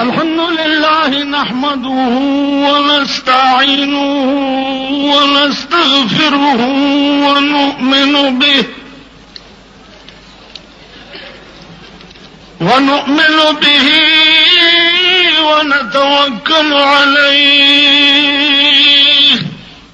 الحمد لله نحمده ونستعينه ونستغفره ونؤمن به ونؤمن به ونتوكل عليه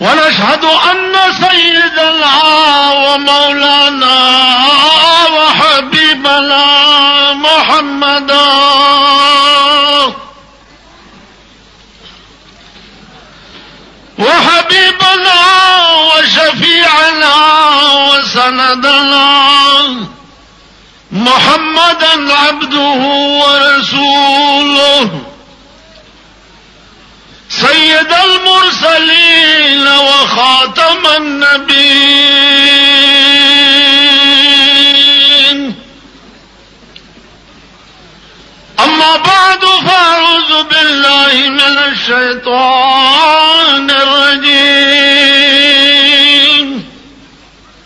ونشهد أن سيدنا ومولانا وحبيبنا محمدا وحبيبنا وشفيعنا وسندنا محمدا عبده ورسوله سيد المرسلين وخاتم النبيين أما بعد فأعوذ بالله من الشيطان الرجيم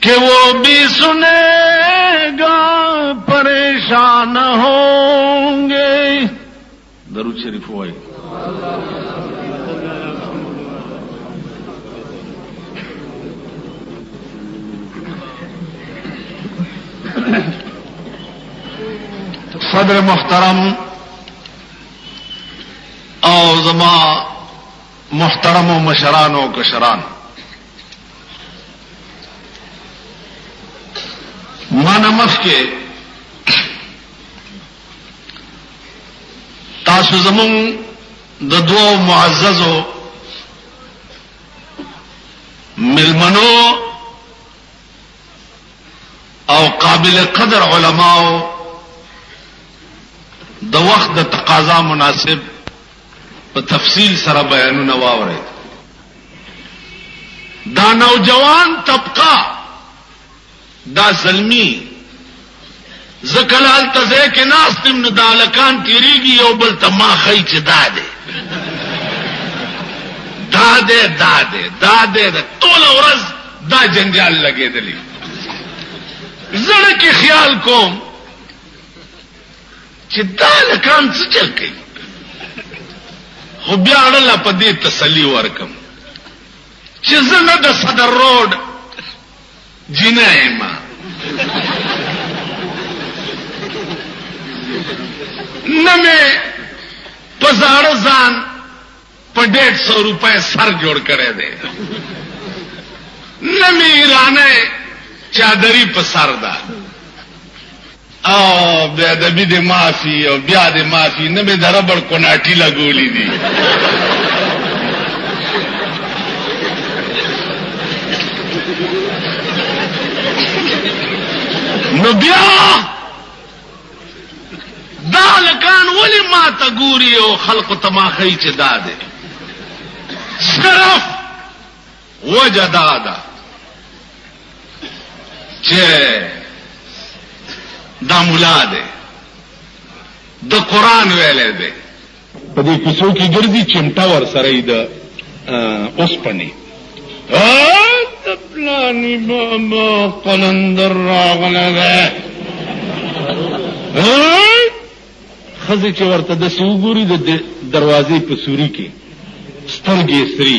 که وو بی سنه گا پریشان هونګه درود شریف وای صدر محترم او زما محترم و مشران و کشران مانا مخ کې تاسو زمون د دوو معززو ملمنو او قابل قدر علماو د وخت د تقاضا مناسب په تفصیل سره بیانونه واورید دا نوجوان طبقه دا زلمی زکلال تزه کې ناستم نو دالکان تیریږي یو بل ته ما خی چې دا ده دا ده دا ده دا ده ټول ورځ دا جنجال لګېدلی زړه کې خیال کوم چې دا هلکان څه چل کوي خو بیا اړه لا په دې تسلی ورکم چې زه نه د صدر روډ جنه یم نه مې په زاړه ځان په ډېر سو روپۍ سر جوړ کړی دی نمی ایرانه چادری په سر ده او بیا د بی د مافی او بیا د مافی نه به دربړ کوناټی لګولې دي نو بیا دا لکان ولی ما ته ګوري او خلق ته ما خی چې دا دی صرف وجه دا ده چې دا مولا دی د قران ویلې دی په دې کوڅو کې ګرځي چمټه ورسره یې د اوسپنې د پلاني بابا قلندر راغلی دی ښځې چې ورته داسې وګوري د دروازې په سوري کې سترګې سري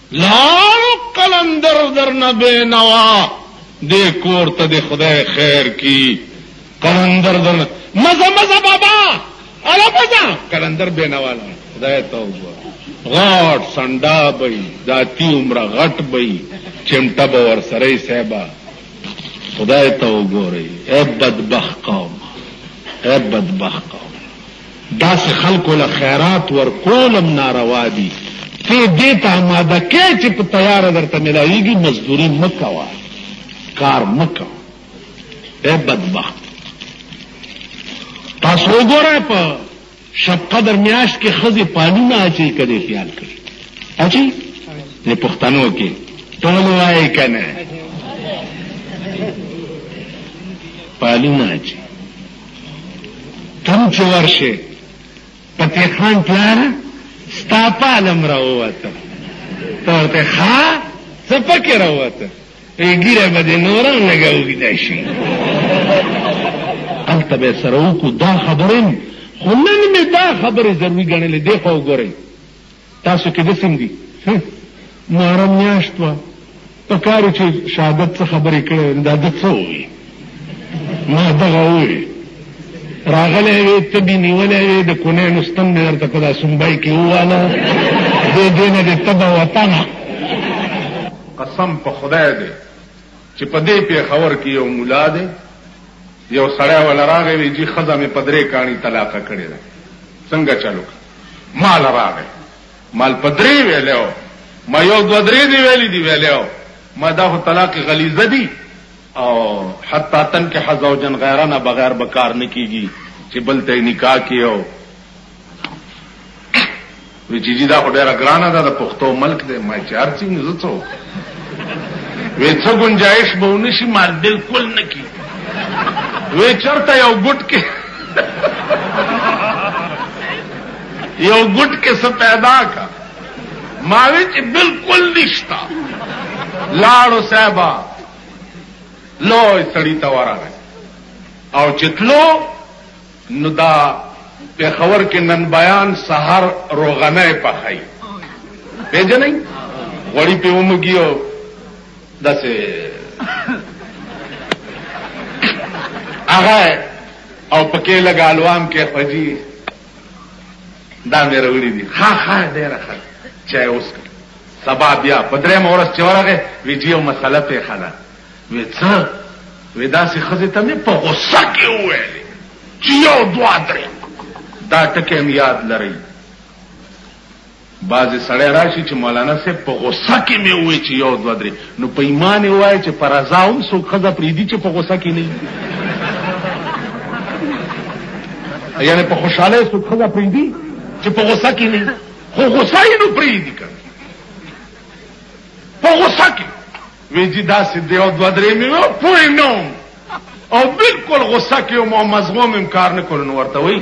لال قلندر درنه بینوا دې کور ته دې خدای خیر کی قلندر درنه مزه مزه بابا الا مزه قلندر بینوا خدای ته وګوره غاټ سنډا بې ذاتی عمر غټ بې چمټه به ور سره صاحبہ خدای ته وګورئ اے بدبخت قوم اے بدبخت قوم داسې خلکو له خیرات ورکول هم ناروا دي، ته یې دې ته اماده کړه چې په تیاره درته ملاوېږي، مزدوري مه کوه، کار مه کوه. ای بدبخت! تاسو وګورئ په شب قدر میاشت کې ښځې پالونه اچوي که دې خیال کړي اچوي د پښتنو کې ټول وایي که نه پالونه اچوي تم چې ورشه پتی خان پلاره ستا پالم راووته ته ورته ښا څه پکې راووته ای ګیره به دې نوره لږه اوږده شي هلته به یې سره وکړو دا خبرې خو نن مې دا خبرې ضروري ګڼلې دی خو وګورئ تاسو کې دسیم دي هه محرم میاشت وه پکارو چې شهادت څه خبرې کړې وې دا د څه ووي ما دغه ووي راغلی وې تبي نیولی وې د کونې نستم مې درته په دا سمبای کې وواله دې دې نه دې تبه وطنه قسم په خدای دی چې په دې پېښور کې یو مولا دی یو سړی ولا راغی وی جی خزه مې پدرې کانی طلاق کړی ده څنګه چالو مال راغی مال په درې ویلی و ما یو دوه درې دی ویلی دی ویلی و ما دا خو طلاق غلیظه دی او حتی تن کې حزوجن غیرانه بغیر به کار نه کیږي چې بل ته نکاح کیو وی چې دا خو ډیره ګرانه ده د پښتو ملک دی ما چې هر څنګه زه څو وی څه گنجائش به ونشي مال بالکل نه کی وی چرته یو ګټ کې یو ګډ کې څه پیدا کا ما وی چې بالکل نشتا لاړو صاحبہ لوی سړی ته ورغی او چتلو نو دا په خبر کې نن بیان سحر روغنه پخای پیژنې غړي په ومګیو داسې هغه او پکې لګ الوام کې خوجی دا مې وروړي دي ها ها ډېر ښه چای اوس سبا بیا په درې مورس چې ورغه ویډیو مسله ته خلا وې څه وې داسې خزه ته مې په غوسه کې وویل چې یو دوا درې دا ټکه یاد لرئ بعضی سړی راشی چی مولانا صیب په غصه کی می ووی چی یو دوه دری نو په ایمان یی وایی چی په رضا هم څوک ښځه پریدی چی په غصه کی نه یی یعنی په خوشحالی څوک ښځه پریدی چی په غصه کی نه یی خو غصه یی نو پریدی کنه په غصه کی وی جی داسی دیو دوه دری می وو پوی نوم او بالکل غصه کی او مزغوم امکار نکول نو ورته وی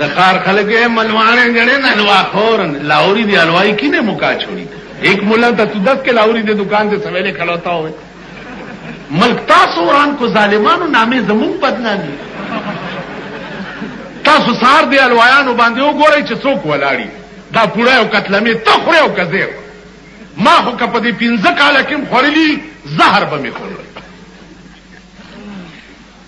د ښار خلک یې ملواڼې ګڼې نه لوا خورن لاوري دی الوای کی نه مکا چوری ایک مولا ته تو دس کې لاوري دی دکان ته سویلې کلوتا وې ملک تاسو وران کو ظالمانو نامې زمون بدنامي تاسو سار دی الوایانو باندې وګورئ چې څوک ولاړی دا پوره او قتلمه ته خوره او کزیر ما خو کپ دې پنځه کاله کې خورلی زهر به می خورل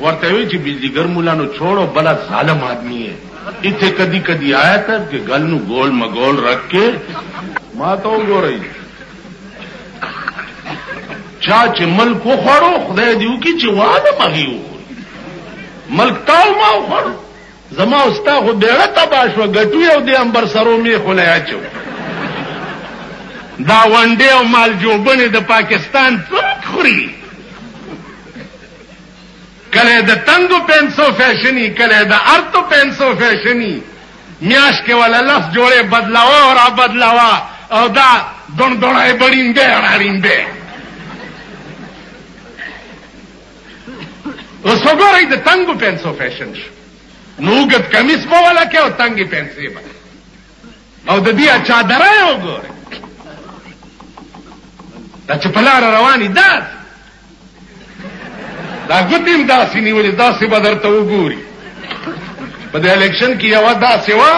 ورته وې چې بجلی ګر ملا نو چھوڑ او بلا ظالم آدمی هې اتھې کدی کدی آیا تر کې ګل نو ګول مګول رک کې ما ته وګورئ چا چې ملک وخوړو خدای دې وکړي چې وانه مغي وخوري ملک تا ما وخوړو زما اوستا خو ډېره تبا شو ګټو یو دی امبر سرو می خلای اچو دا ونډه او مال جوبنه د پاکستان څوک خوري کله د تنګو پنسو فیشنی کله د ارتو پنسو فیشنی میاش کې ولا لس جوړه بدلاوا او را بدلاوا او دا دون دونای بړین به اړین به اوس وګورئ د تنګو پنسو فیشن شو نوګت کمیس په ولا کې او تنګي پنسي به او د دې چادر یو ګور دا چې په لار رواني دا دا ګوتې هم داسې نیولې داسې به درته وګوري په دې الیکشن کې یوه داسې وه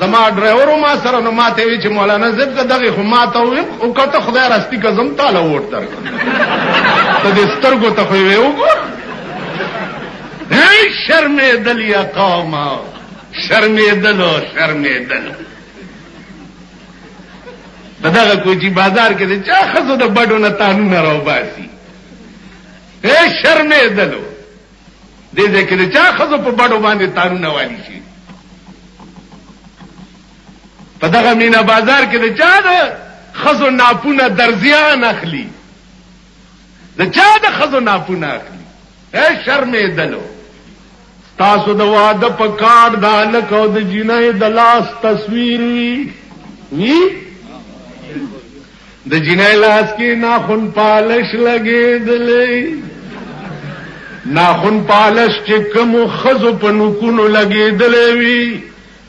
زما ډرایورو ما سره نو ما ته وی چې مولانا زب ته دغه خو ما ته ویم او کته خدای راستی کزم تعالی ووټ درک ته دې سترګو ته خو وی وګور هی شرمې دل یا قوم شرمې دل شرمې دل په دغه کوچی بازار کې د چا خزو د بډو نه تانونه راو باسي اے شرمې دلو دې دې کې د چا خزو په بډو باندې تانونه والی شي په دغه مینا بازار کې د چا د خزو ناپونه درزیان اخلي د چا د خزو ناپونه اخلي هی شرمیدلو ستاسو د واده په کارډ د هلک او د جینۍ د لاس تصویر وي وي د جینۍ لاس کې ناخن پالش لګېدلی ناخن پالش چې کوم خزو په نکونو لګېدلی وي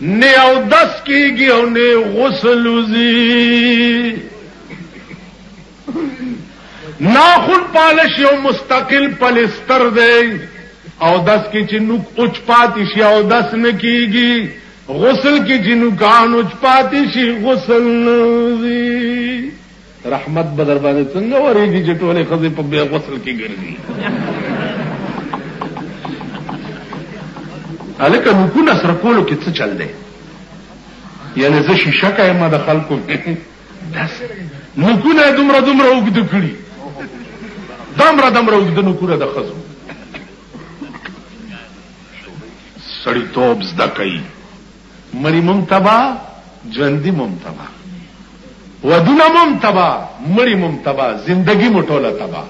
نه او دس کېږي او نه غسل وزي ناخن پالش یو مستقل پلستر دی او دس کې چې نوک اوچ پاتې شي او دس نه کیږي غسل کې چې نوکان اوچ پاتې شي غسل نوزي رحمت بدر باندې څنګه ورېږي چې ټوله خزې په بیا غسل کې ګرځي الکه نوکونه سره کولو کې څه چل دی یعنی زه شیشه کایم د خلکو نکونه دومره دومره اوږد کړي دمره دمره اوږد نکونه د خزو سړی توب زده کوي مړی ممتبا ژوندۍ ممتبا ودونه ممتبا مړی ممتبا زندگی مټوله تبا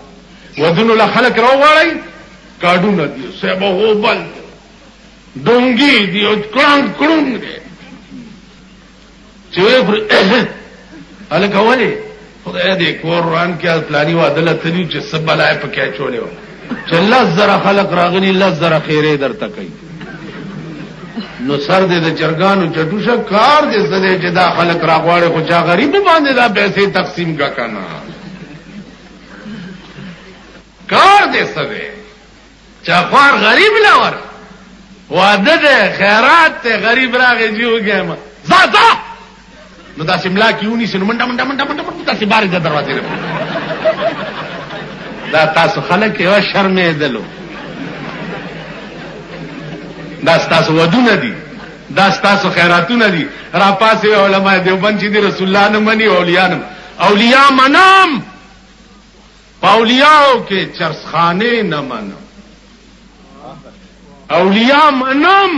ودونو له خلک راوغړی کاډونه دی سبا هو بل ډونګي دی او کړنګ کړنګ دی چې وې خوري الکه ولې خدای دې کور روان کې پلاني واده لتلی چې سبا لای پکې چولې و چې الله زرا خلق راغلي الله زرا خیره درته کوي نو سر دې د چرګانو چټوشه کار دې زده چې دا خلق راغواړي خو چا غریب باندې دا پیسې تقسیم کا کنه کار دې سره چا خوار غریب له ور واده ده خیرات ته غریب راغی جی وګیم ځا ځا نو دا سیملا کیونی سن منډه منډه منډه منډه منډه تاسو بار د دروازې نه دا تاسو خلک یو شرمې دلو دا تاسو ودونه دي دا تاسو خیراتونه دي را پاسې علماء دیوبند چې دي رسول الله نه مني اولیاء نه اولیاء منام په اولیاو کې چرسخانې نه منم اولیا منم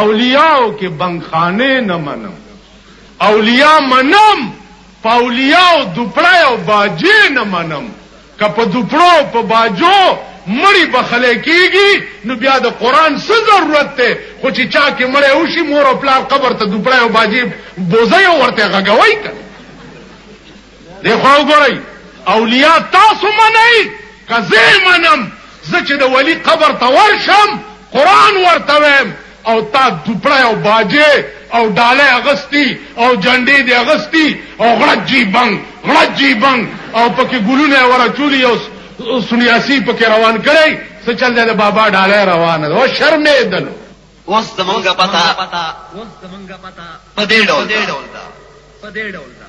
اولیاو کې بنګخانې نه منم اولیا منم په اولیاو دوپړای او باجې نه منم که په دوپړو په باجو مړی بخلې کیږي نو بیا د قران څه ضرورت ته خو چې چا کې مړی وشي مور او پلار قبر ته دوپړای او باجې بوزي ورته غږوي کړي دی خوا وګورئ اولیاء تاسو منئ که زه منم زه چې د ولی قبر ته ورشم قرآن ورته ویم او تا دوپړی او باجې او ډالۍ اغستی او جنډې دې اغستی او غړج جی بنګ غړج جی بنګ او پکې ګلونه ورچولی او سنیاسی پکې روان کړی څه چل دی د بابا ډالۍ روانه ده او شرمې دل اوس زمونږ پتا په دې ډول ده په دې ډول ده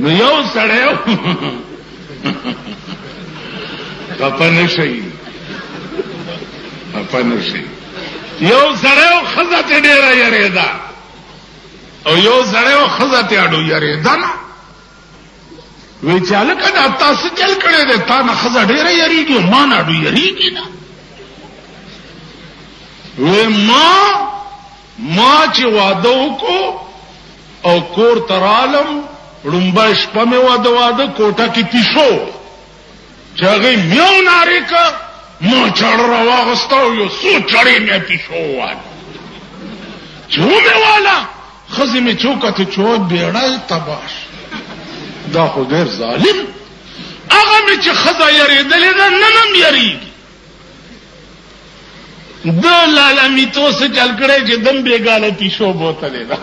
نو یو سړی خپه نه شي خپه نه شي یو سړی او ښځه ترې ډېره یارېده او یو سړی او ښځه ترې اډو یارېده نه وی چې هلکه دا تا څه چل کړی دی تا نه ښځه ډېره یارېږي او ما نه اډو یارېږي نه وی ما ما چې واده وکړو او کور ته رالم، ړومبی شپه مې وه، د واده کوټه کې پیشو وه، چې هغې میو نارې کړه، ما چاړه راواغسته او یو څو چړې مې پیشو وواله، چې ومې واله، ښځې مې چې وکتو چې وه بیړه یې تباه شو، دا خو ډېر ظالم، هغه مې چې ښځه یریدلې ده، نن هم یریږي. د لالا میتو سره چل کړي چې دم بیګاله پیشو بوته دی دا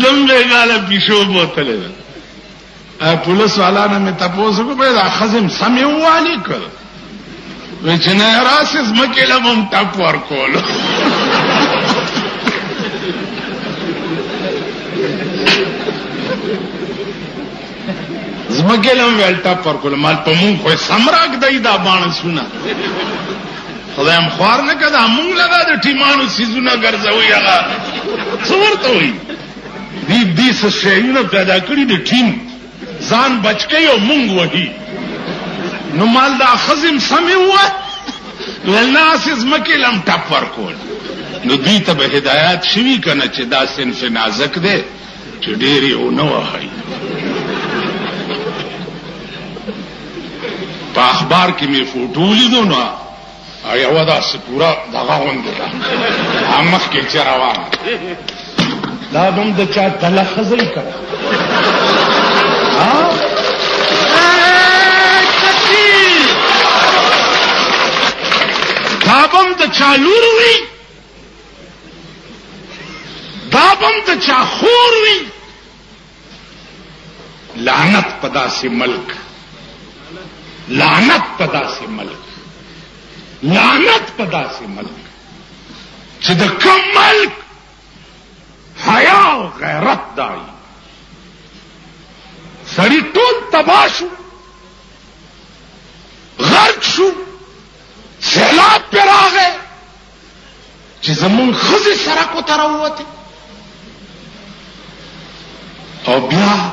دم بیګاله پیشو بوته دی پولیس والا نه مې تپوس وکړ به دا خزم سمې ووالي کړ وی چې نه راسې ځمکې له به هم ټپ ورکولو ځمکې له هم ویل ټپ ورکولو مال په مونږ خو سم راږدی دا باڼه سونه خدای هم خوار نه که دا مونږ له دا د ټیمانو څیزونه ګرځوي هغه څه ورته وایي دی دی څه شعرونه پیدا کړی د ټیم ځان بچ کوي او مونږ وهي نو مال دا خزم سمې وه لناس ځمکې لم ټپ ورکول نو دوی ته به هدایات شوي که نه چې دا صنف نازک دی چې ډېر یې ونه وهئ په اخبار کې مې فوټو لیدو نو یوه داسې پوره دغه غوندې ده مخکې چې روانه دا به هم د چا دله ښځه یي که دا به هم د چا لور وي دا به هم د چا خور وي لعنت پدا سے ملک لعنت پدا سے ملک لعنت پدا سے ملک چد کم ملک حیا غیرت دائی سری ٹول تباہ شو غرق شو سیلاب پہ آ گئے چې زمونږ ښځې سرکو ته راووتې او بیا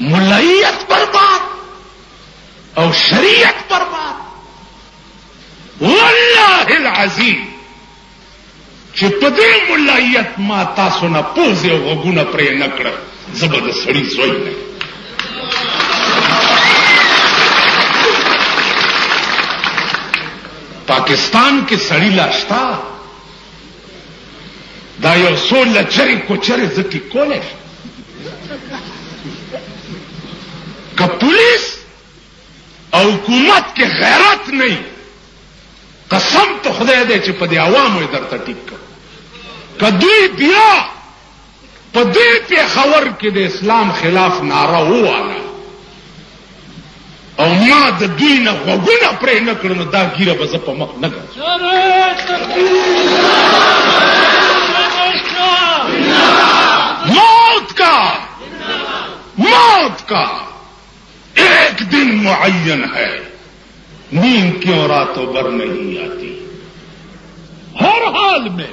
ملایت برباد او شریعت برباد والله العظیم چې په دې ملایت ما تاسو نه پوزې او غوږونه پرې نه کړل زه به د سړي زوی نه پاکستان کې سړي لا شته دا یو څو لچرې کوچرې زه ټیک کولی شم که پولیس او حکومت کې غیرت نه وي قسم ته خدای دی چې په دې عوامو یې درته ټیک کړم که دوی بیا په دې پېښور کې د اسلام خلاف ناره وواله او ما د دوی نه غوږونه پرې نه کړ نو دا ګیره به زه په مخ نه ګرځم موت کا موت کا ایک دن معین ہے نیند کیوں راتوں بر نہیں آتی ہر حال میں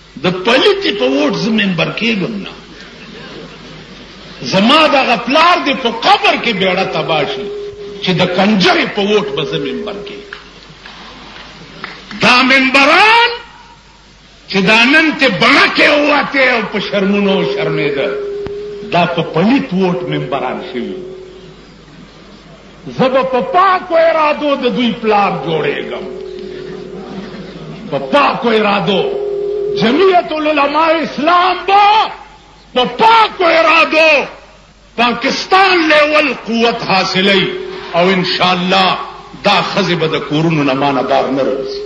د پلیتی په ووټ زه ممبر کیږم نه زما دغه پلار دې په قبر کې بیړه تبا شي چې د کنجرې په ووټ به زه ممبر کیږم دا ممبران چې دا نن ته بڼکې وواته او په شرمونو شرمېده دا په پلیت ووټ ممبران شوي زه به په پاکو ارادو د دوی پلار جوړېږم په پاکو ارادو جمعیت العلماء اسلام به په پاکو ارادو پاکستان لیول قوت حاصلوي او ان شاء الله دا خزه به د کورونو نه مانه بار نه راځي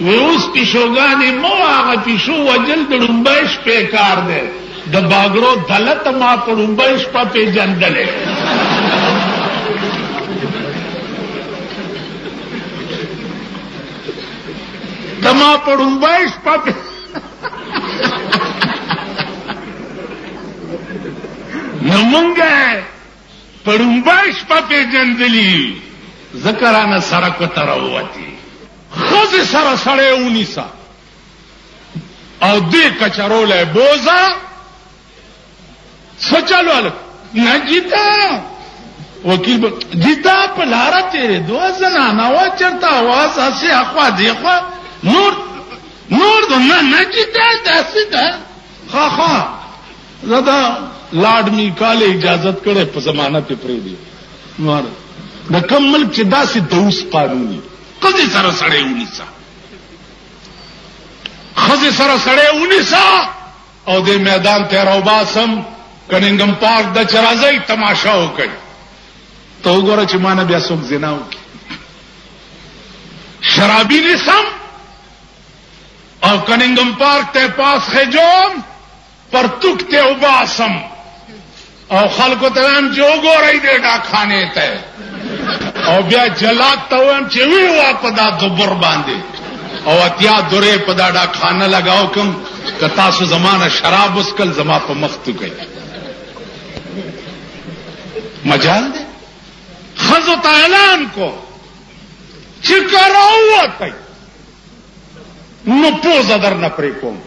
وی اوس پیشوګانی مو هغه پیشو وجل د ړومبای شپې کار دی د باګړو دلت ما په ړومبای شپه پیژندلې تما په ړومبای شپه نو مونږه په ړومبی شپه پېژندلي يي ځکه رانه سرکو ته راووتي. ښځې سره سړی ونيسه او دې کچرو له بوځه څه چل ول نه جيتا وکيل به جيتا په لاره تېرېدو زنانه وه چېرته اواز هسې اخوا دېخوا نور نور د نه نه جيتا داسې ده خا خا زدا لارډ میکال اجازت کړي په ضمانت په پرې دی نور د کم ملک چې داسې دوس قانوني قضې سره سړې ونیسا خزې سره سړې ونیسا او د میدان ته راوباسم کننګم پارک د چرازی تماشا وکړي ته وګوره چې مان بیا څوک زنا وکړي شرابي نسم او کننګم پارک ته پاس خېجوم پرتوک ته وباسم او خلکو ته وایم چې وګورئ دې ډاکخانې ته او بیا جلاد ته وایم چې وی وا په دا دبر باندې او اتیا درې په دا ډاکخانه لګاو کوم که تاسو زمانه شراب وسکل زما په مخ تو کوي مجال دی خزو ته اعلان کو چې کراوته نو پوزه در نه پرې کوم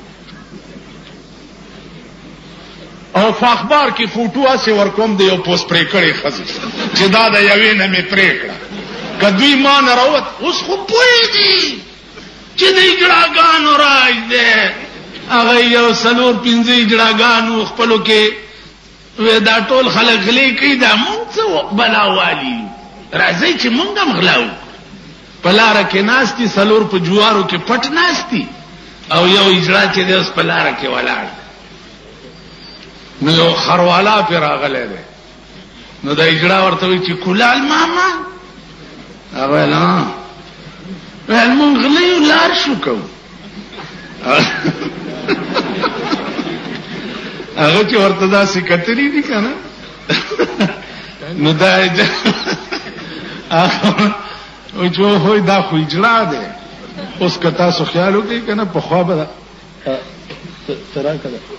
او په اخبار کې فوټو هسې ورکوم د یو پوس پرې کړې ښځې چې دا د یوې نه مې پرې کړه که دوی ما نه راوت اوس خو پوهېږي چې د اجړاګانو راج دی هغه یو څلور پنځه اجړاګانو خپلو کې وې دا ټول خلک غلي کوي دا مونږ څه بلا والي یو راځي چې مونږ هم غلا وکړو په لاره کې ناس دي څلور په جوارو کې پټ ناس دي او یو اجرا چې دی اوس په لاره کې ولاړ نو یو خروالا پرې راغلی دی نو دا اجرا ورته وایي چې کولال ماما هغه لا ویل مونږ غلی یو لار شو کوو هغه چې ورته داسې کتلي دي که نه نو دا او چې وای دا خو اجرا دی اوس که تاسو خیال وکړئ که نه پخوا به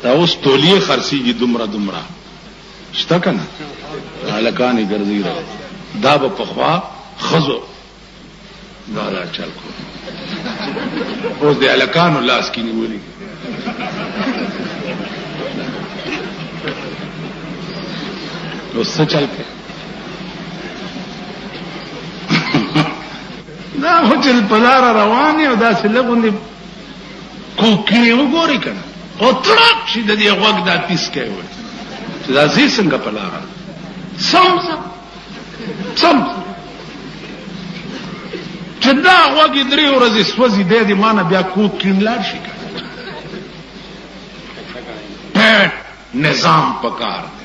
دا اوس تولیې خرڅېږي دومره دومره شته کنه هلکانی ګرځي را دا به پخوا خزو دا دا چل کو اوس د هلکانو لاس کې نیولې نو څه چل کې دا هو چې په لار روان یو دا څه لګوندې کوکړې وګوري کنه او تړاک شي د دې غوږ دا تیس کوي چې دا زی څنګه په لار سم سم چې دا غوږ درې ورځې سوځي د دې معنی بیا کوک کینلار شي نظام پکار دی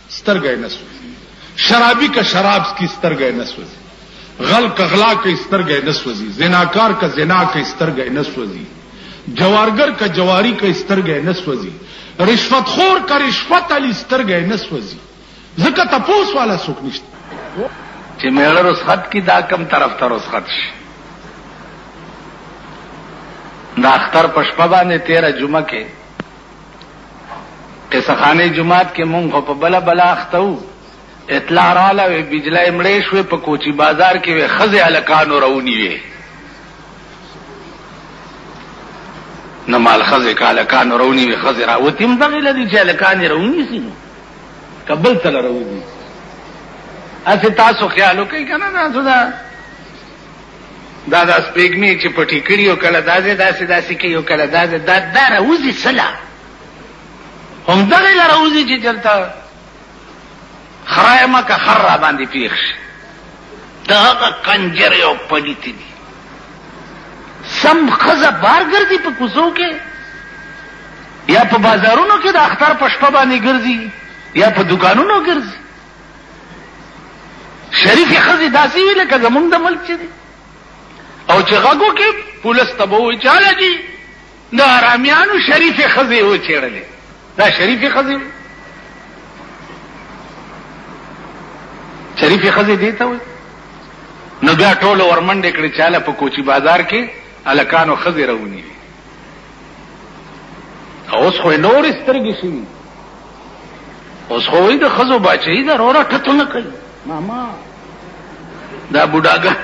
سترګه یې نه سوځي. شرابي که شراب څکي سترګه یې نه سوځي. غل که غلا کوي سترګه یې نه سوځي. زناکار که زنا کوي سترګه یې نه سوځي. جوارګر که جواري کوي سترګه یې نه سوځي. رشوت خور که رشوت علي سترګه یې نه سوځي. ځکه تپوس والا څوک نشته. چې مېړه رسخت کړي دا کوم طرف ته رسخت شي. د اختر په شپه باندې تېره جمعه کې قصه خانه جماعت کې مونږ خو په بل بل اخته وو اطلاع رااله وی بجلی مړې شوې په کوچی بازار کې وی خزه الکانو راونی وی نه مال خزه کاله کانو راونی وی خزه را وتیم دغه لدی چې الکان راونی سي کبل تل راونی اسی تاسو خیال وکړئ کنه دا دا دا سپېږمې چې پټې کړي او کله دا ځای داسې داسې کوي او کله دا ځای دا دا راوځي څه له همدغې له راوځي چې چېرته خرای مه که خر را باندې پېښ شي د هغه کنجرې او پلیتې دي سم ښځه بار ګرځي په کوڅو کې یا په بازارونو کې د اختر په شپه باندې ګرځي یا په دکانونو ګرځي شریفې ښځې داسې وي لکه زمونږ د ملک چې دی او چې غږ وکړي پولیس ته به وایي چاله دي د ارامیانو شریفې ښځې وچېړلې دا شریفې ښځې وي شریفې ښځې دې ته وایي نو بیا ټولو ورمنډې کړې چاله په کوچي بازار کې هلکانو ښځې راونیوي اوس خو نور سترګې شي اوس خو وي د خزو بچي دا رورا ټتو نه کوي ماما دا بډاګه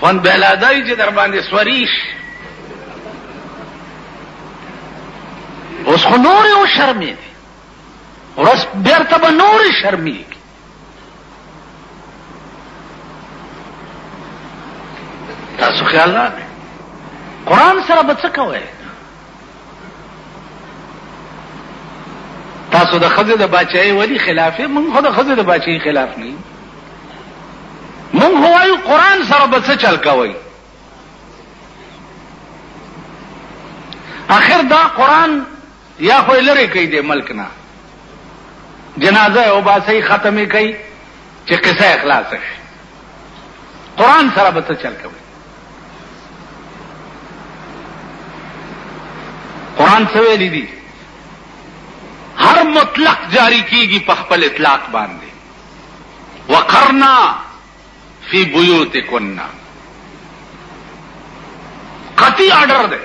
خوان بلادای چې در باندې سوریش اوس خو نور یو شرمې دي ورس بیرته به نور شرمېږي تاسو خیال نه قران سره به څه کوئ تاسو د خزه د بچای ولی خلاف مونږ خو د خزه د بچای خلاف نه مونږ هوایو قران سره به څه چل کوي اخر دا قران یا خو یې لرې کړئ دې ملک نه جنازه یې وباسئ ختم یې کړئ چې قصه یې خلاصه شي قرآن سره به څه چل کوئ قرآن څه ویلي دي هر مطلق جاری کیږي په خپل اطلاق باندې وقرنا فی بیوتکنا قطعی آرڈر دے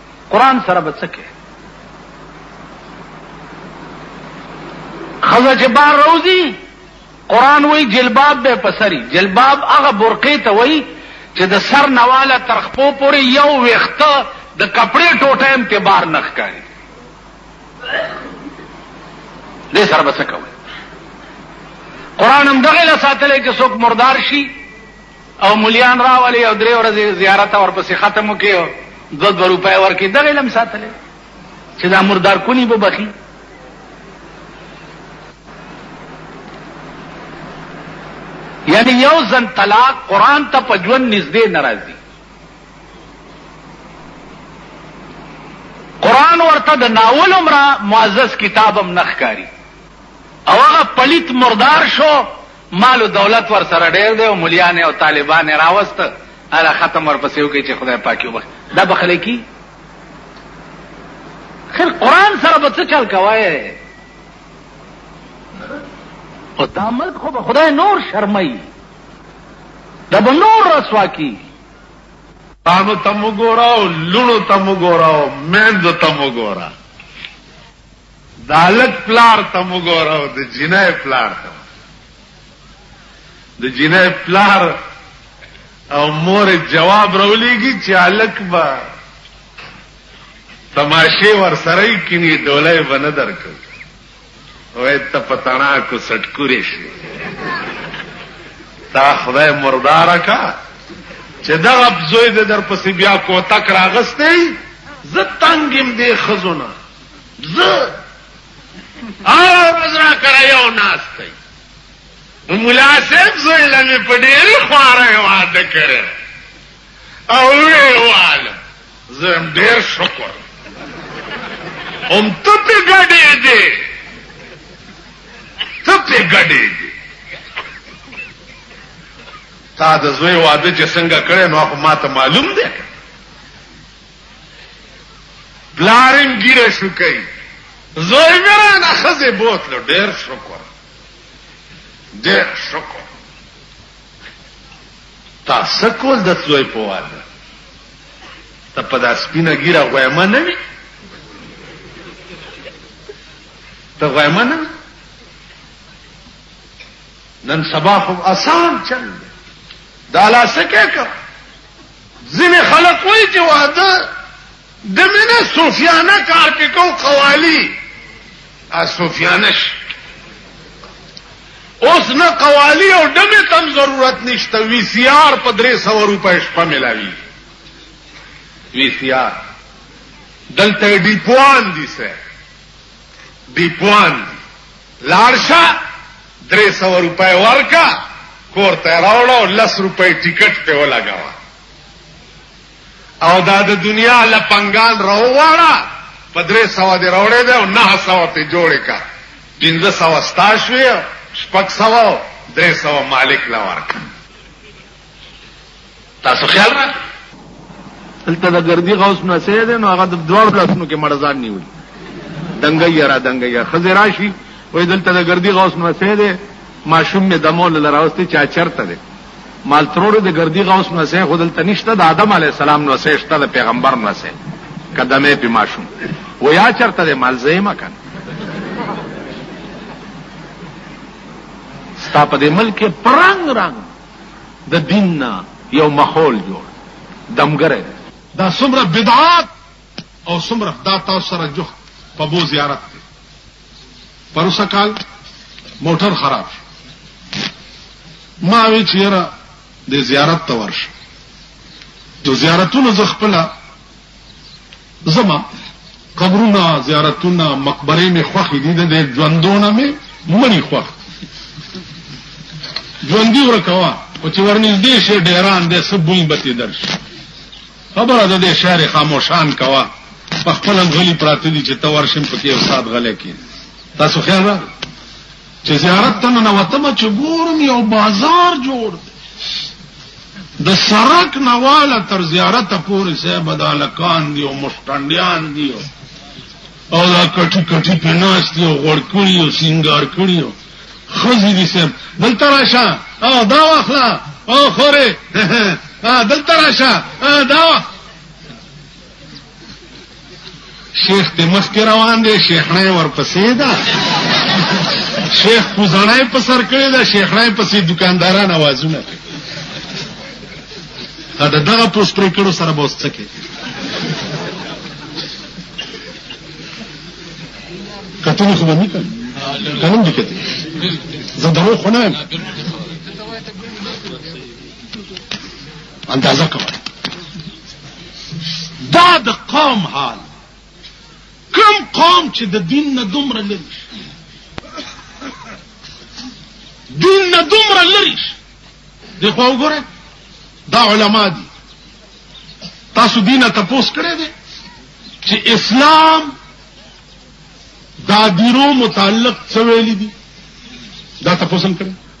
قران سره به څه کوي خزه چې بار روزي قران وای جلباب به پسري جلباب هغه برقه ته وای چې د سر نواله تر خپو پورې یو وخته د کپڑے ټوټه هم ته بار نخ کوي دې سره بس کوي قران هم دغه له ساتلې چې څوک مردار شي او مليان راولي او درې ورځې زیارت او ورپسې ختم وکړي او دوه دوه روپۍ ورکړي دغه علم ساتلی چې دا مردار کونی به بخي یعنی یو ځن طلاق قران ته په ژوند نږدې ناراضي قران ورته د ناول عمره معزز کتابم نخکاری او هغه پلیت مردار شو مال او دولت ورسره ډېر دی او مليان یې او طالبان یې راوسته هله ختم ورپسې وکړي چې خدای پاک یې وبخښي دا بخښلی کي خیر قرآن سره به څه چل کوی او دا ملک خو به خدای نور شرموي دا به نور رسوا کي تانو تم وګوره او لوڼو تم وګوره او میندو تم وګوره دهلک پلار ته مو ګوره او د جینۍ پلار ته د جینۍ پلار او مور جواب راولېږي چې هلک به تماشې ورسره یې کینی ډولی به نه درکړ وای ته په تڼاکو سټکورې شي تا خدای مرداره کا چې دغه زوی د در پسې بیا کوتک راغستی زه تنګ یم دې ښځو نه زه او رضا کړه یو ناس دی مولا صاحب زوی لمه په ډېری خواره واده کړی او ویواله زه ډېر شکر هم ته په ګډې دی ته په ګډې دی تا د زوی واده چې څنګه کړی نو خو ما ته معلوم دی پلارم ګیره شو کوي زوی مې را نه خزه بوتلو ډېر شکر ډېر شکر تاسو کول د زوی په واده ته په داس پینه ګیره غوېما نه وي ته غوېما نه نن سبا خو آسان چل دا لا سکه کړ ځینې خلک وایي چې واده د مینه صوفیانه کار کې کو قوالی صوفیانش اوس نه قوالی او ډمه تم ضرورت نشته وی سی آر په 300 روپۍ شپه ملاوي وی سی آر دلته ډیپوان دي سه ډیپوان دي لاړ شه درې سوه روپۍ ورکه کور ته یې راوړه او لس روپۍ ټکټ پرې ولګوه او دا د دنیا لپنګان راوغواړه په درې سوه دې راوړی دی او نهه سوه پرې جوړې که پنځه سوه ستا شوې شپږ سوه درې سوه مالک له ورکړه تاسو خیال را دلته د ګردی غوث نه سي دي نو هغه د دوړ لاسونو کې مرزان نیول دنګي را دنګي خزه راشي وې دلته د ګردی غوث نه سي دي ماشوم می دمول لراوستي چا چرته دي مال ترور د ګردی غوث نه سي خدل تنشته د آدم علی السلام نو سي شته د پیغمبر نه سي قدمه په ماشوم ویا چرته د مال زېما کن ستا په دې ملک پرنګ رنګ د دین نه یو مخول جوړ دمګری دی. دا څومره بدعات او څومره دا تاسو سره جوخت په بو زیارت دی پروسه کال موټر خراب شو ما وی چیرې د زیارت ته ورشه د زیارتونو زخپله زما قبرونه، زیارتونه، مقبرې مې خوښې دي، د دې ژوندو نه مې مړي خوښ ژوندي ورکوه خو چې ورنږدې شي ډېران دی څه بوی به ترې درشي خبره د دې شعر خاموشان کوه په خپله غلي پراته دي چې ته ورشم پکې یو ساعت غلی کېنې تاسو خیال راغی چې زیارت ته ننوتم چې ګورم یو بازار جوړ دی د سرک نواله تر زیارت پورې صاحب د الکان دی او مشټنډیان دی او دا کټی کټی په ناس دی او غوړ کړی او سنگار کړی او خزی دی صاحب دلته راشه او دا واخلا او خوره دلته راشه دا شیخ ته مخ کې روان دی شیخړای ورپسې ده شیخ کوزړای په سر کړی ده شیخړای پسې دکانداران आवाजونه کوي دا دغه پوسټر کړو سره بوس څکه کتنې خو باندې کړم کلم دي کتنې زه درو خو نه اندازه کوي دا د قوم حال کم قوم چې د دین نه دومره لري دین نه دومره لري دی خو وګوره دا علما دي تاسو دینه تپوس کړی دی چې اسلام دا دیرو متعلق څه ویلي دي دا تپوس هم کړی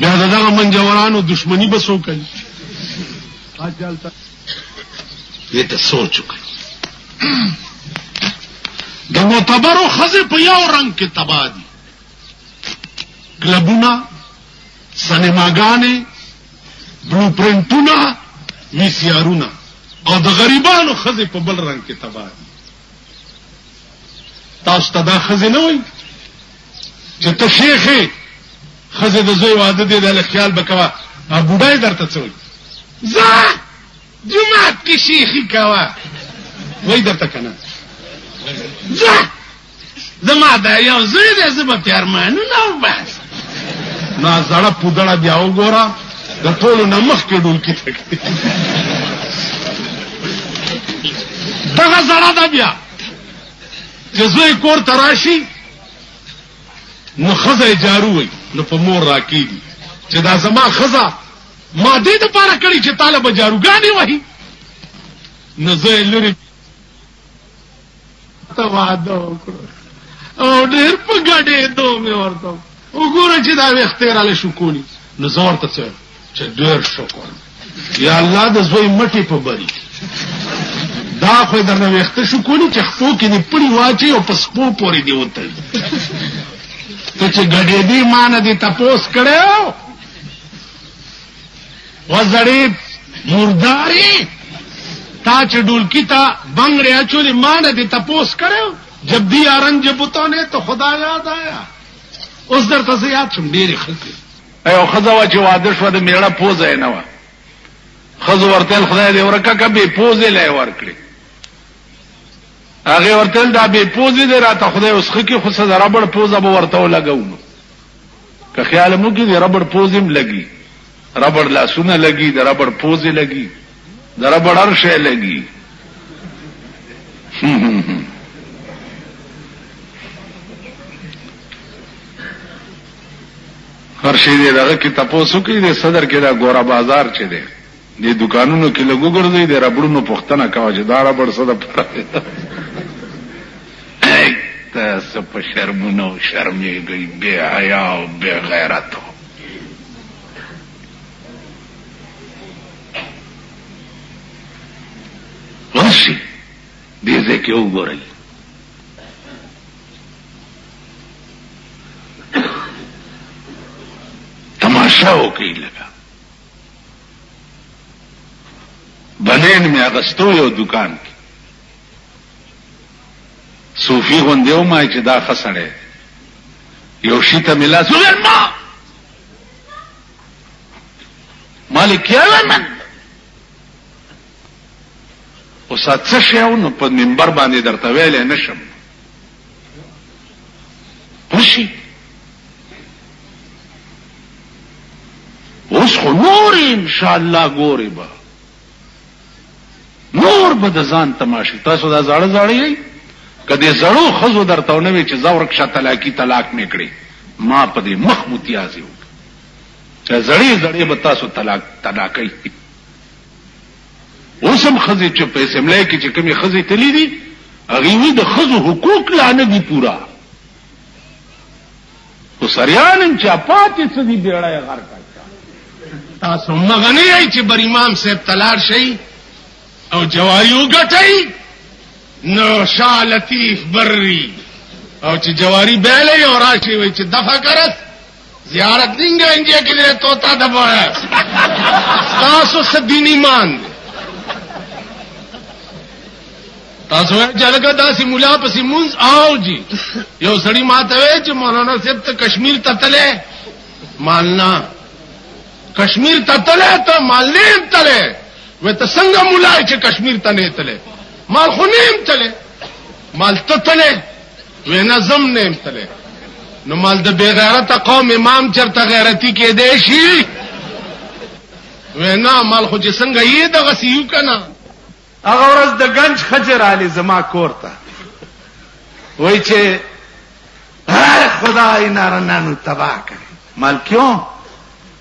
بیا د دغه منجورانو دشمنی به څوک کوي دې ته سوچ وکړئ د معتبرو ښځې په یو رنګ کې تباه دي کلبونه سنیماګانې بلو پرنټونه وی سیارونه او د غریبانو ښځې په بل رنګ کې تباه دي تاسو ته دا خزه نه وای چې ته شیخې خزه د زوی واده دی د خیال بکوا ا بډای درته څوي زه جمعات کې شیخي کوا وای درته کنه زه زما دا یو زوی دی زما پیارمانو نه وباس نا زړه پودړه بیا وګوره د ټولو نه مخکې ډولکي ته کړي دغه زړه ده بیا چې زوی کور ته راشي نو ښځه یې جارو وي نو په مور راکېږي چې دا زما ښځه ما دې دپاره کړې چې طالبه جاروګانې وهي نو زه یې لرې ته واده وکړو او ډېر په ګډې دوه مې ورته وګوره چې دا وختې را لشو کولی نو زه ورته څه چې ډېر شکر یا الله د زوی مټې په بری دا خو در نه وخته شو کولی چې خپو کې دی پړی واچي او پس خپو پورې دی وته ته چې ګډې دی مان دي تپوس کړو وزړې مرداري تا چې ډولکی تا بنګ ریا چولې ما نه دې تپوس کړو جب دی ارنګ جبوتو نه ته خدا یاد آیا اوس درته زه یاد شم ډېرې خلکې ایو خزه وا چې واده شو د میړه پوزه نه و خزه ورته خدای دې ورکه کبه پوزه لای ورکړي هغه ورته دا به پوزه دې راته خدای اوس خکې خو سره ربړ پوزه به ورته لګاو که خیال مو کې د ربړ پوزې هم لګي، ربړ لاسونه لګي، د ربړ پوزې لګي، د ربړ هر شی لګي. هر شی دې دغه کې تپوس وکړي، د صدر کې دا ګوره بازار چې دی دې دوکانونو کې لږ وګرځئ، د ربړونو پوښتنه کوه چې دا ربړ څه دپاره دی. تاسو په شرمونو شرمېږئ، بې حیا او بې غیرتو. ورشئ دې ځای کې وګورئ. تماشا وکړئ لږه. بنین مې اغستو یو دکان کې صوفي غوندې و ما چې دا خسړې یو شي ته ملا سوګر ما مالک کیا من اوس څه شی نو په منبر باندې درته ویلې نشم نشي اوس خو نور ان شاء الله ګوري به نور به د ځان تماشي تاسو دا زړه زړه یې کدی زړو خزو درته نه وی چې زورک شا طلاقی طلاق میکړي ما په دې مخ متیازي وکړه زړې زړې به تاسو طلاق طلاقي اوس هم ښځې چې په اسمبلۍ کې چې کومې ښځې تللي دي هغوی وایي د ښځو حقوق لا نه دي پوره خو سریان هم چا پاتې څه دي بیړه یې غر کړ تاسو مغنی یې چې بر امام صاحب تلار شي او جواری وګټي نو شاه لطیف بری او چې جواری بیلې او راشي وي چې دفع کرت زیارت دینګا انجه کې دې توتا دبایا تاسو سدینی مان تاسو جلګه داسې مولا پسې مونږ آو جی یو سړی ماته وی چې مولانا صاحب ته کشمیر ته تله مالنا کشمیر ته تله ته مالنیم تله و ته څنګه مولا چې کشمیر ته نه تله مال خو نیم تله مال ته تله وینا زم نه امتله نو مال د بغیرت قوم امام چرته غیرتی کې دی شي وینا مال خو چې څنګه یې دغه سیو کنه هغه ورځ د گنج خجر علی زما کور ته وای چې خدای نارنانو تباہ کړي مال کیوں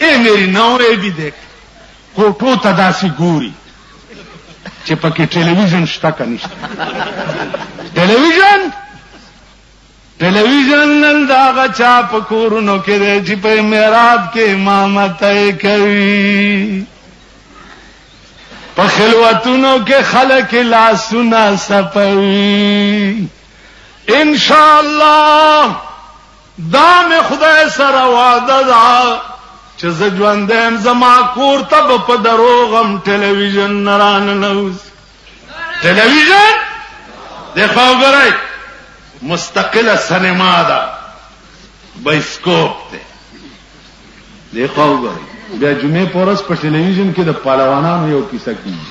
اې مېري نو یې بي دیک کوټو ته داسې ګوري چې پکې ټلویزیون شته که نشته ټلویزیون ټلویزیون نن د هغه چا په کورونو کې دی چې په معراج کې امامت یې کوي په خلوتونو کې خلک لاسونه سپوي ان شاء الله دا مې خدای سره وعده ده چې زه ژوندی یم زما کور ته به په دروغ هم ټلویزیون نه راننوځي ټلویزیون د خبرې مستقله سینما ده بایسکوپ دی دی خو وګورئ بیا جمعې په ورځ په ټلویزیون کې د پهلوانانو یو کیسه کېږي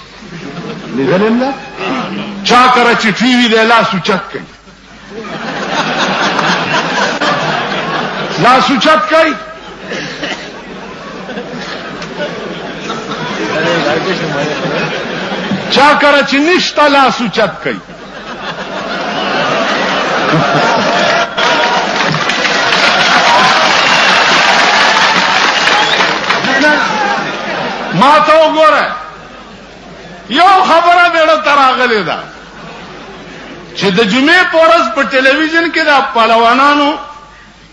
لیدلې هم ده چا کره چې ټي وي دی لاس اوچت کوي لاس اوچت کوي چا کره چې نشته لاس اوچت کوي ما ته وګوره یو خبره مېړه ته راغلې ده چې د جمعې په ورځ په ټلویزیون کې د پهلوانانو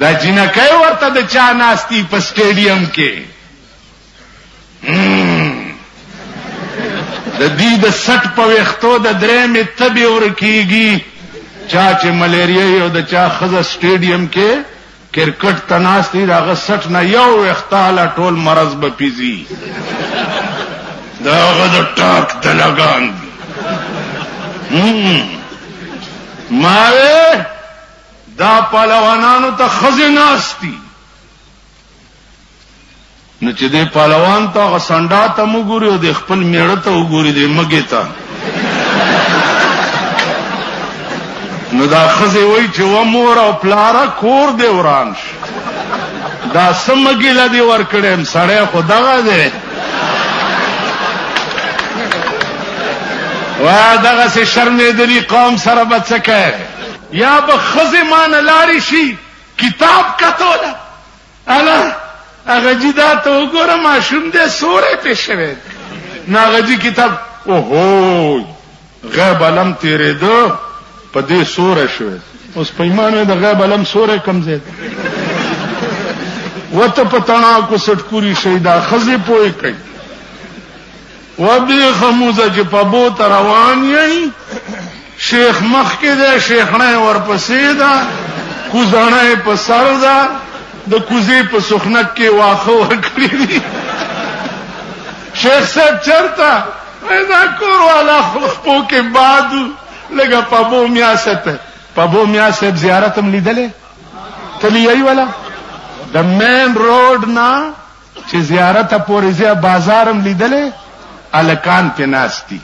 دا جنکه ورته د چا ناستی په سټیډیم کې د دې د سټ په وختو د درې می تبي ورکیږي چا چې ملیریا یو د چا خزه سټیډیم کې کرکټ ته ناست دی د هغه سټ نه یو ویختاله ټول مرض به پیزي د هغه د ټاک د لګان ما دا پهلوانانو ته ښځې ناست دي نو چې دې پهلوان ته هغه سنډا ته مو ګوري او د خپل میړه ته وګوري دې مګې ته نو دا خزه وای چې و مور او پلارا کور دې وران شي دا سمګی لدی ور کړم سړی خدغه دې وا دغه سه شرمې دلی قوم سره بچکه یا به خزه مان لاری شي کتاب کتوله الا هغه جی دا ته وګوره ماشوم دې سورې پې شوی نو هغه جی کتاب اوهو غیب علم تیرېدو په دې سوره شوی اوس په ایمان د غیب علم سوره کم زید وته پتانا کو سټکوري شیدا خزه پوي کوي وبیخه موزه چې په بوته روان یی شیخ مخکې دی شیخڼه ورپسې ده کوزڼه په سر ده د کوزې په سخنک کې واخه ورکړي دي شیخ صاحب چرته دا کور والا خپو کې باد لګه پبو میا صاحب پبو میا صاحب زیارت هم لیدلې تلی ای ولا د مین روډ نه چه زیارت پورې ځې بازار هم لیدلې الکان پې ناست دي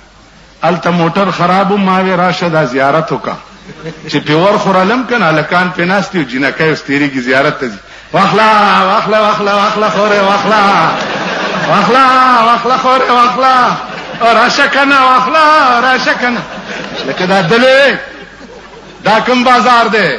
هلته موټر خراب هم ما وې راشه دا زیارت وکړه چې پې ورخورلم که نه الکان پې ناست دي او جینکۍ اوس تېرېږي زیارت ته ځي واخله واخله واخله واخله خورې واخله واخله واخله خورې واخله راشه که نه واخله راشه که نه لکه دا دلې دا کوم بازار دی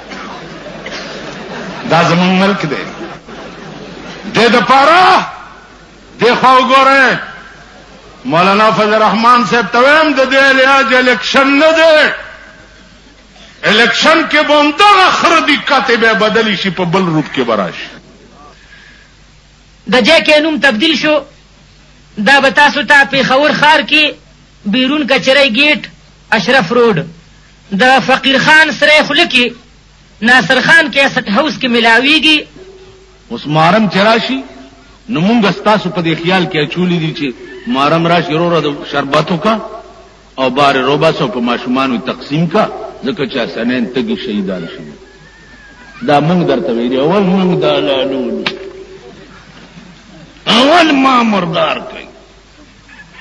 دا زمون ملک دی د د پاره د خو ګوره مولانا فضل الرحمن صاحب تویم د دې الیاج الیکشن نه دی الیکشن کې بوم دغه خر دی کته به بدلی شي په بل روپ کې براش د جې کې نوم تبدیل شو دا به تاسو ته په خور خار کې بیرون کچرای گیټ اشرف روډ د فقیر خان سره خوله کې ناصر خان کیسټ هاوس کې ملاویږي اوس محرم چې راشي نو مونږ ستاسو په دې خیال کې اچولې دي چې محرم راشي وروره د شربتو کا او بار روبا سو په ماشومانو تقسیم کا ځکه چې حسنین تګي شهیدان شي دا مونږ درته ویلي اول مونږ دا لالو اول ما مردار کوي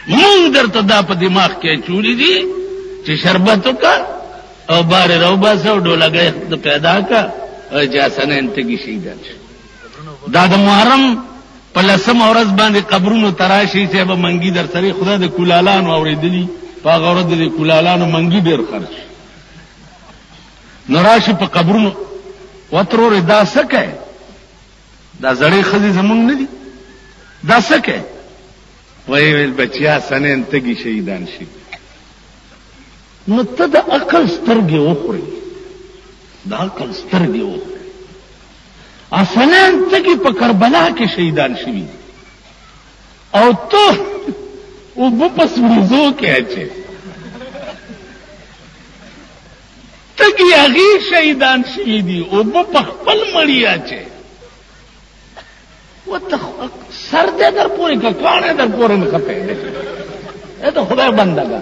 مونږ درته دا په دماغ کې چولی دي چې شربت وکا او بار راو باسه او ډولګې د پیدا کا او جاسنه انتګی شي دا دا د محرم په لسم اورز باندې قبرونو تراشي چې به منګي در سره خدا د کولالانو اوریدلی په غوړه د کولالانو منګي ډیر خرج نوراشي په قبرونو وترور دا سکه دا زړې خزي زمونږ نه دي دا سکه وای ویل بچیا سنن تګي شهیدان شي نو ته د عقل سترګې وخوري د عقل سترګې وخوري اسنن تګي په کربلا کې شهیدان شوي او ته او په پس ورزو کې اچي تږي هغې شهیدان شوي دي اوبه په خپل مړي اچي سر دې در پورې که کاڼی در پورې نښتی دی ای د خدای بنده ده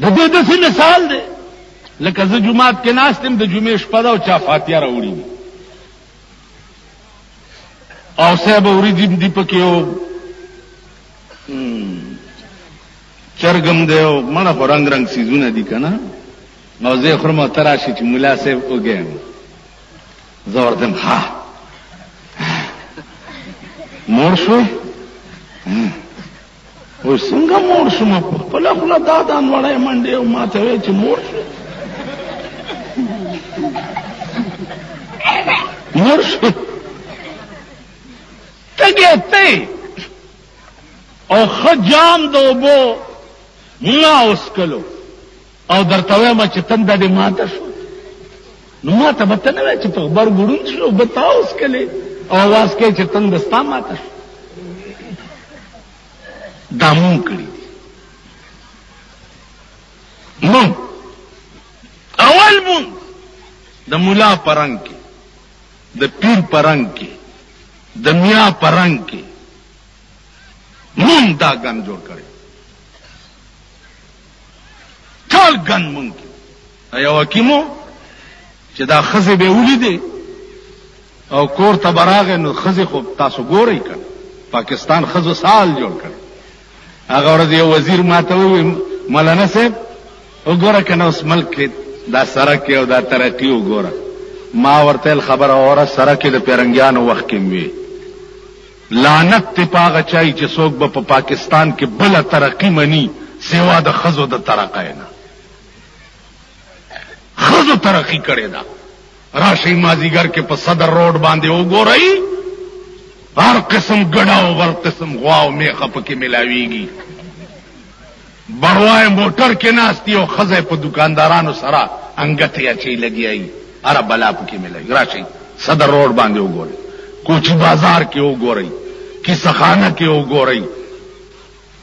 د دې داسې مثال دی لکه زه جومات کې ناست یم د جمعې شپه ده او چا فاتحه راوړي وي او صاحب وریجې دي پکې او چرګ هم دی او مڼه خو رنګ رنګ څیزونه دي که نه او زه یې خورم او ته راشې چې ملا صاحب وږی یم زه ورته یم ها موړ شوې وایي څنګه موړ شوم په خپله خوله دا دا نوړی منډې او ما ته وایي چې موړ شوې موړ شوې تګې ته او ښه جام د اوبو ما وسکلو او درته وایم چې تنده دې ماته شو نو ما ته به ته نه وایې چې په غبر ګړون شو به تا وسکلې او اواز کوې چې تنده ستا ماته شو دا مونږ کړي دي مونږ اول مونږ د ملا په رنګ کې د پیر په رنګ کې د میا په رنګ کې مونږ دا ګن جوړ کړی ټول ګن مونږ کې یو حکیمو چې دا خزه به ولیدې او کور ته براغه نو خزه خو تاسو ګورئ کړ پاکستان خزه سال جوړ کړ هغه ورځ یو وزیر ماته وویل مولانا صاحب وګوره کنه اوس ملک کې دا سرک او دا ترقی وګوره ما ورته خبره اوره سرک د پیرنګیانو وخت کې وی لعنت ته پاغه چای چې څوک به په پاکستان کې بل ترقی منی سیوا د خزو د ترقی نه خزو ترقی کړی دا راشي مازیګر کې په صدر روډ باندې وګورئ هر قسم ګډا او هر قسم غوا او میخه پکې ملاویږي بروای موټر کې ناشتي او خزه په دکاندارانو سره انګته اچي لګیایي اره بلا پکې ملایي راشي صدر روډ باندې وګورئ کوچی بازار کې وګورئ کیسخانه کې وګورئ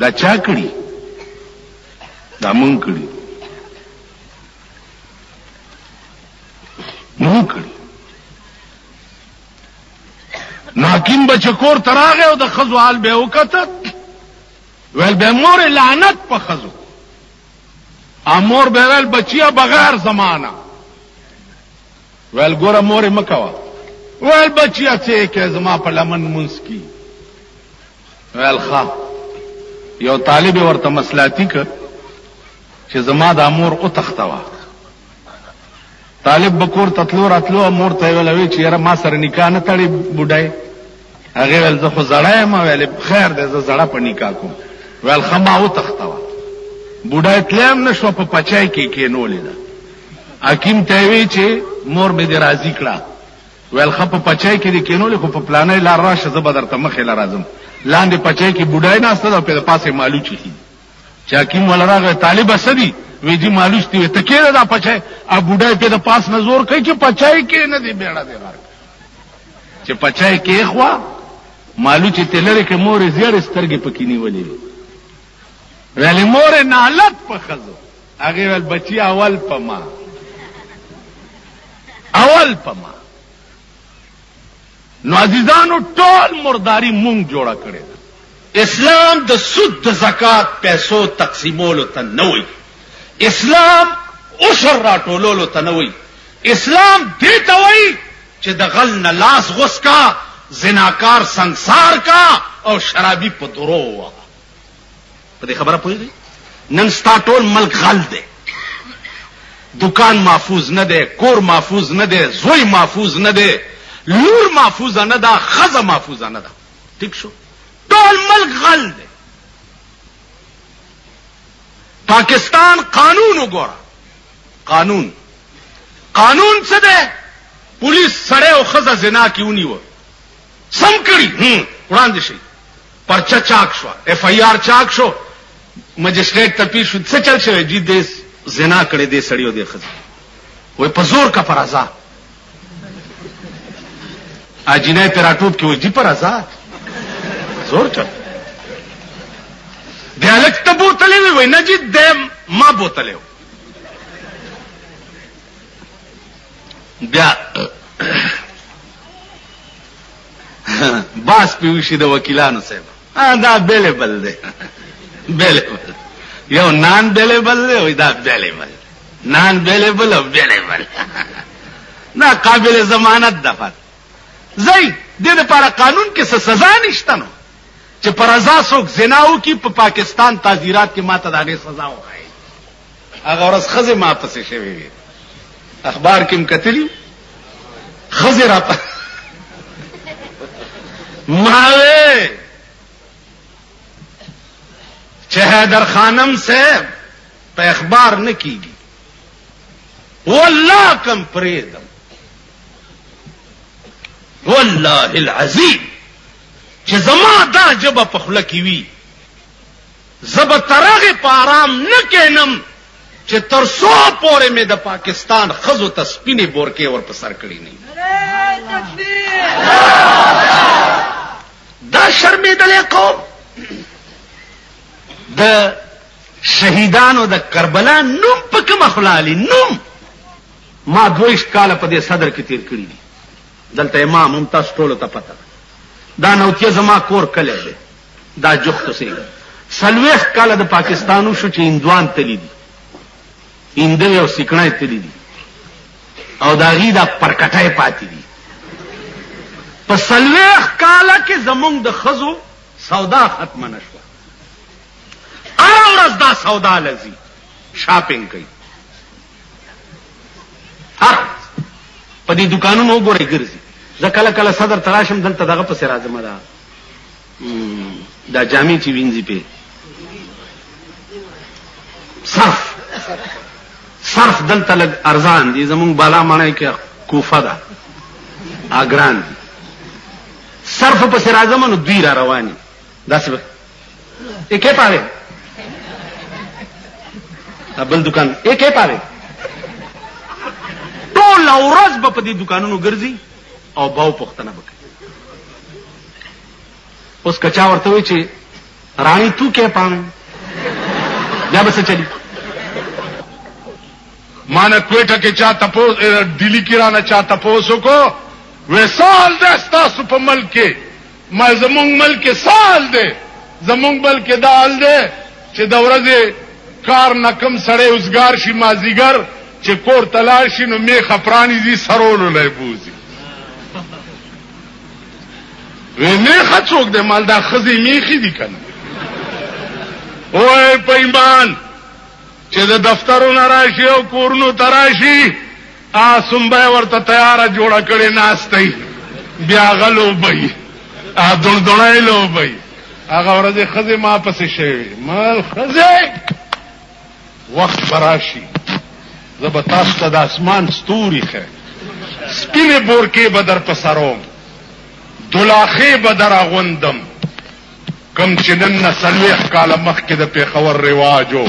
دا چا کړی دا مونږ کړی مونږ کړی ناکیم بچکور تراغه او د خزو حال به وکته ویل به مور لعنت په خزو امور به ویل بچیا بغیر زمانہ ویل ګوره مور یې مه کوه. ویل بچیه څه یې کې زما په لمن مونځ کی. ویل ښه یو طالب یې ورته مصلحتي که چې زما دا مور وتښتوه. طالب به کور ته تلو راتلو مور ته یې ویل وی چې یاره ما سره نکاح نه تړي بوډۍ هغې ویل زه خو زړه یم، ویلې خیر دی زه زړه په نکاح کوم، ویل ښه ما وتښتوه، بوډای تلی هم نه شوه په پچای کې یې کینولې ده، حکیم ته یې وی چې مور مې دې راضي کړه، ویل ښه په پچای کې دې کینولې خو په پلانۍ لار راشه زه به درته مخې له راځم، لاندې پچای کې بوډای ناسته ده او پې د پاسه یې مالوچې ایښي دي. چاکیم ول راغی طالب سدی وی جی مالوس دی ته کېره دا پچای ا بوډای په د پاس نزور کوي چې پچای کې نه دی بیړه دی غار چې پچای کې خوا مالو چې تلری کې مور زیړ سترګې پکې نیولې ویلې مور نالت په خزو هغه ول بچي اول پما اول پما نو عزیزانو ټول مرداری مونږ جوړه کړی ده. اسلام د سود د زکات پیسو تقسیمولو ته نه وایی. اسلام عشر راټولولو ته نه وایی. اسلام دې ته وایی چې د غل نه لاس غوڅ کا، زناکار سنګسار کا او شرابی په درو ووهه. په دې خبره پوهیږي نن ستا ټول ملک غل دی دکان محفوظ نه دی کور محفوظ نه دی زوی محفوظ نه دی لور محفوظ نه ده خزه محفوظ نه ده ٹھیک شو ټول ملک غل دی پاکستان قانون وګوره قانون قانون څه دی پولیس سړی او خزه زنا کې ونیو سم کړی وړاندې شي پرچه چاک شو اف آی آر چاک شو مجسټریټ ته پیش شو څه چل شوی جی دې زنا کړې دې سړیو دې خزه وې په زور کا پر ازا اجینه پر اټوب کې وې جی پر ازا زور چل دیالک ته بوتلې وې نه جی دې ما بوتلې بیا باس پی وشي د وکیلانو صاحب دا بیلیبل دی بیلیبل یو نان بیلیبل دی او دا بیلیبل نان بیلیبل او بیلیبل دا قابل ضمانت ده فقط زئی د لپاره قانون کې څه سزا نشته نو چې پر ازا څوک زناو کې په پاکستان تعزیرات کې ماته دغه سزا وایي هغه ورځ خزه ما پسې شوی وي اخبار کې مکتلی خزه را پسې ماوي چې حیدر خانم صاحب په اخبار نه کیږي والله کم پریدم والله العظیم چې زما دا جبه په خله کې وی زه به تر هغې په ارام نه کېنم چې تر څو پورې مې د پاکستان ښځو ته سپینې بورکې ور په سر کړي نه دا شرمېدلی قوم د شهیدانو د کربلا نوم په کومه خوله علي نوم ما دویشت کاله په دې صدر کې تېر کړي دي دلته امام هم تاسو ټولو ته پته ده دا نوتیه زما کور کلی دی دا جوخت سي سلويخ کاله د پاکستان شو چې هندوان تللی دي هندوی او سیکړای تللی دي او دا غي دا پرکټای پاتې دي په سلويخ کاله کې زمونږ د خزو سودا ختم نشو هر ورځ دا سودا لذي شاپینګ کوي هر په دې دکانونو وګورئ ګرځي زه کله کله صدر تراشم دلته دغه په سر راځم دا دا جامې چې وینځي په صرف صرف دلته لګ ارزان دي زمون بالا معنی کې کوفه ده اګران دي صرف په سر اعظم نو دوی را رواني داسې به کې پاره بل دکان کې پاره ټول ورځ په دې دکانونو ګرځي او باو پوښتنه به کوي اوس که چا ورته وایي چې رانی تو کې پام بیا به څه چلی ما نه کوټه کې چا تپوس ډیلی کې را نه چا تپوس وکړو وې سال د ستاسو په ملک کې ما زمونږ ملک کې څه حال دی؟ زمونږ ملک کې دا حال دی چې د ورځې کار نه کم سړی اوزګار شي مازیګر چې کور ته لاړ شي نو میخه پرانیزي سرولو له بوزي وی میخه څوک دی مال دا ښځې میخې دي که نه وای په ایمان چې د دفترو نه راشي او کورونو ته راشي آ سنبه ورته تیاره جوړه کړې ناسته یي بیا هغه لوبه یي دړدړه یې لوبه یي هغه ورځ یې ښځې ما پسې شوې ما ښځې وخت به راشي زه به تاسو ته د اسمان ستوري ښه سپینې بورکې به در په سروم دلاخې به در اغوندم کوم چې نن نه څلوېښت کاله مخکې د پېښور رواج و،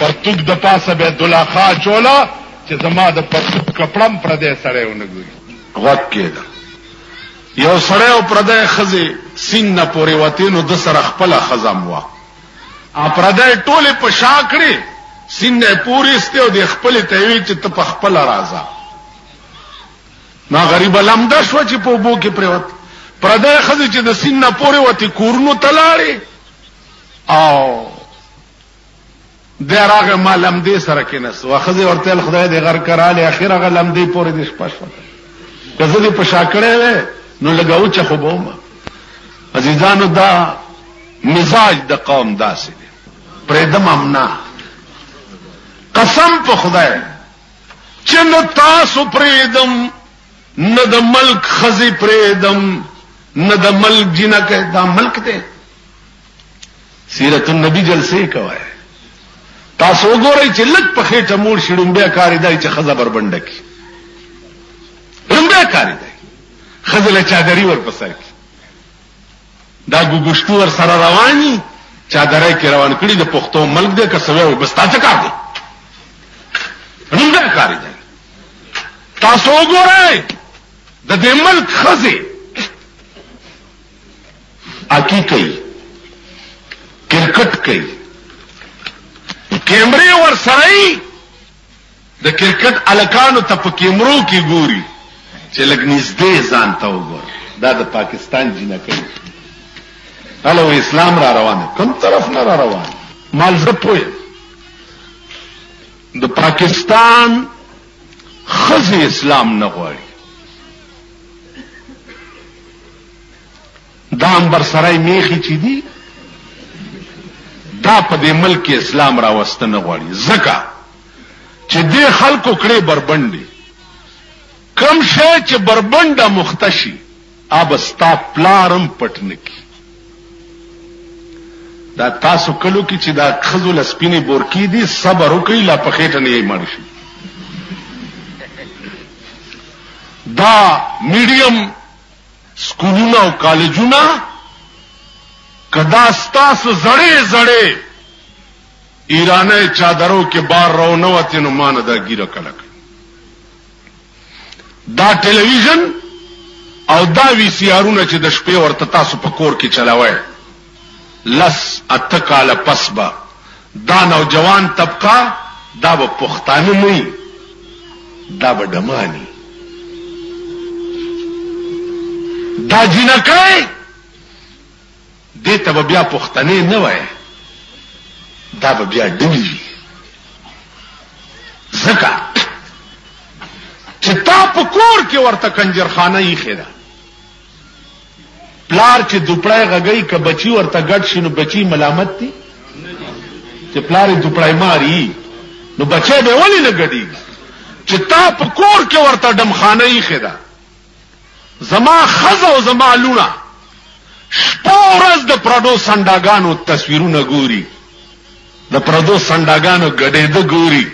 پرتوګ د پاسه به یې دلاخه اچوله چې زما د پرتوګ کپړه هم پردی سړی ونه ګوري. غوږ کېده یو سړی او پردۍ ښځې سیند نه پورې وتې نو ده سره خپله ښځه هم وه. هغه پردۍ ټولې په شا کړې، سیند نه یې پورې ایستې او دې خپلې ته یې ویل چې ته پخپله راځه. دا غریب لمده شو چې په بو کې پروت پردې خزه چې د سین نه پورې وتی کورونو تلاړي او دراغه ما لمدې سره کې نس واخزه ورته خدای دې غر کراله اخره غ لمدې پورې دې شپه شو کزه دې پشاکړې نو لګاو چې خو بوم عزیزانو دا مزاج د قوم داسې پرې دمم نه قسم په خدای چې نه تاسو پرېدم نه د ملک خزي پرېدم نه د ملک جنکه دا ملک دی سیرت النبی جلسه کوي تاسو وګورئ چې لک په خېټه مور شړم بیا کاری دی چې خزه بربنده کی رم بیا کاری دی خزه له چادری ور پسر کی دا ګوګشتو ور سره رواني چا درې کې روان کړي د پښتو ملک دې که سوي بس تا څه کار دی رنده کار دی تاسو وګورئ د دې ملک خزي اکی کوي کرکټ کوي کیمرې ور سره د کرکټ هلکانو ته په کیمرو کې ګوري چې لږ نږدې ځان ته وګوره دا د پاکستان جینکۍ هلو اسلام را روان کوم طرف نه را روان مال زه پوه د پاکستان خزي اسلام نه غواړي دا امبر سرای میخی چی دی دا په دې ملک کې اسلام راوسته نه غواړي ځکه چې دې خلکو کړې بربنډې کم شی چې بربنډه مختشي اب ستا پلارم پټن کی دا تاسو کلو کې چې دا خزو لسپینې بورکی دي صبر وکړي لا په خېټه نه یې مړ شي دا میډیم سکولونه او کالجونه کدا ستاسو زړې زړې ایرانه چادرو کې بار راو نه وته نو مان دا ګیره کلک دا ټلویزیون او دا وی سي ارونه چې د شپې ورته تاسو په کور کې چلاوي لس اته کاله پس به دا نوجوان طبقه دا به پښتانه نه وي دا به ډماني دا جنکای دې ته به بیا پښتنې نه وای دا به بیا ډمي وي ځکه چې تا په کور کې ورته کنجرخانه یې خېده پلار چې دوپړای غږی که بچی ورته ګډ شي نو بچی ملامت دی چې پلار یې دوپړای ماری نو بچی به ولې نه ګډي چې تا په کور کې ورته دمخانه یې خدا زما خزه او زما لونه شپه ورځ د پردو سنداګانو تصویرونه ګوري د پردو سنداګانو ګډېده ګوري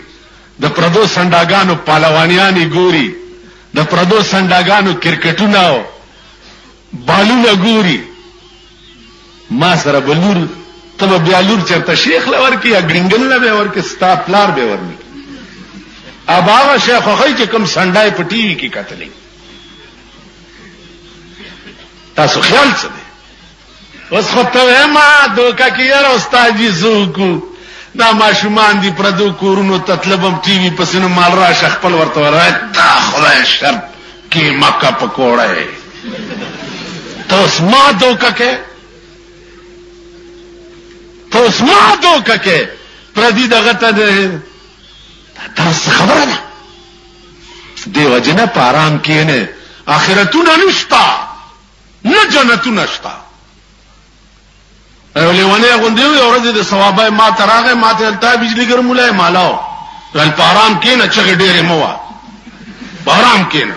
د پردو سنډاګانو پهلوانیانې ګوري، د پردو سنډاګانو کرکټونه او بالونه ګوري، ما سره به لور، ته به بیا لور چېرته شیخ له ورکې یا ګړینګل له به ورکې، ستا پلار به ورني اب هغه شی خوښوي چې کوم سنډا یې په ټي وي کې کتلی. تاسو خیال څه دی؟ اوس خو ته وې ما دوکا کې یار استاد جی زوکو دا ماشومان دی پردو کورونو تطلبم ټي وي پس نو مال را شخ خپل ورته ورای دا خدای شر کې مکه پکوړه ته اوس ما دوکا کې ته اوس ما دوکا کې پردي دغه ته تاسو خبره ده دیو جنا پارام کینه اخرتونه نشتا نه جنتونه شته یو لیونی غوندې یو ورځ د ثوابه ما ته راغی ما ته هلته بجلي ګرمولی مالاو ویل په ارام کېنه چغې ډېرې مه وه په ارام کېنه